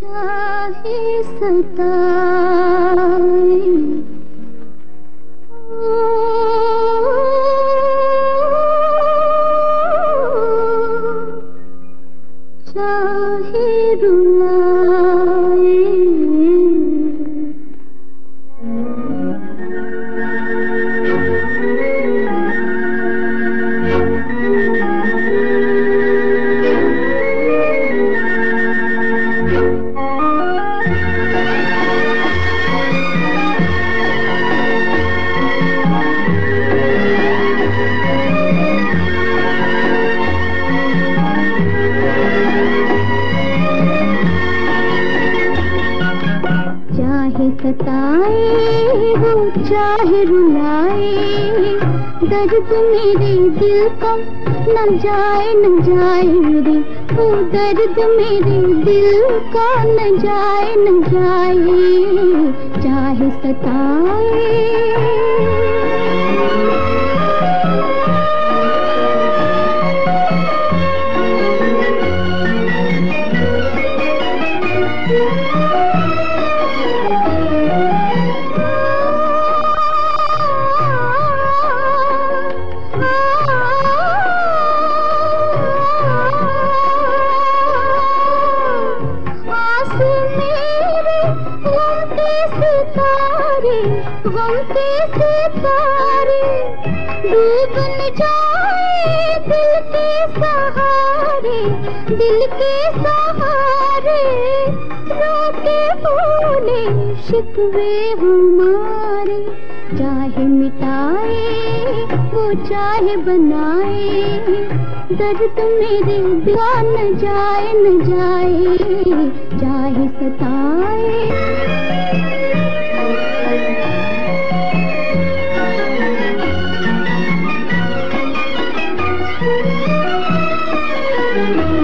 चाहे सताए चाहे रुलाए सताए हो, चाहे रुलाए। दर्द मेरे दिल का, न जाए न जाए रे ओ, दर्द मेरे दिल का, न जाए न जाए। चाहे आँसू सितारे घूमते सितारे। डूब जाए दिल के सहारे, दिल के सहारे। रोके बोले शिकवे हमारे चाहे मिटाए, वो चाहे बनाए। दर्द मेरे दिल न जाए न जाए। चाहे सताए। Thank you.